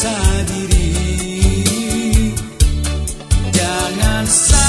sadiri Jangan sadiri